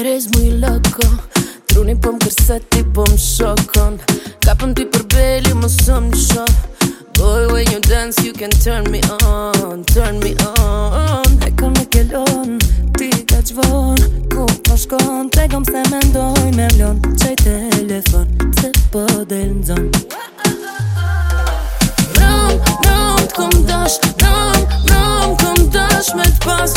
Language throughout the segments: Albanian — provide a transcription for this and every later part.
eres më i loko Truni po më kërse ti po më shokon Kapëm ti për beli më sëmë në shok Boy, when you dance, you can turn me on Turn me on E ka me kelon, ti ka qvon Ku po shkon, tregom se me ndoj me mlon Qaj telefon, se po del në zon Nëm, nëm, t'kom dash Nëm, nëm, t'kom dash me t'pas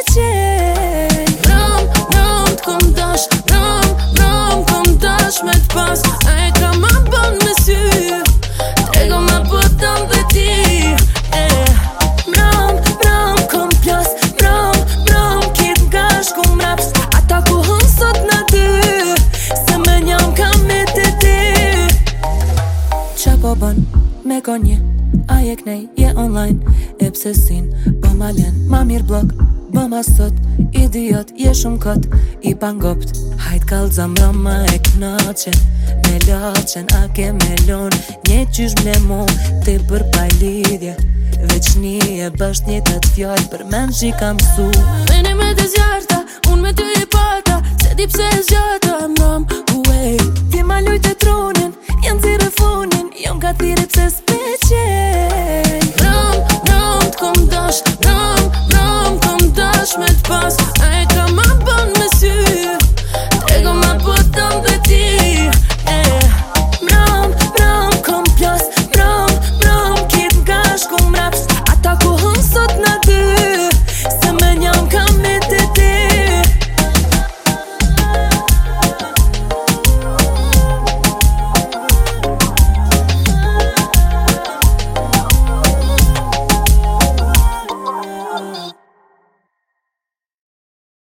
me konje A je knej, je online E pse sin, bë ma len Ma mirë blok, Po ma sot Idiot, je shumë kot I pangopt Hajt kalë zëmë e knoqen Me loqen, a ke me lun Nje qysh me mu Ti për paj Veç Veç e bësht një të të fjoj Për men shi kam su Me me të zjarta Unë me të i pata Se di pse zjarta Më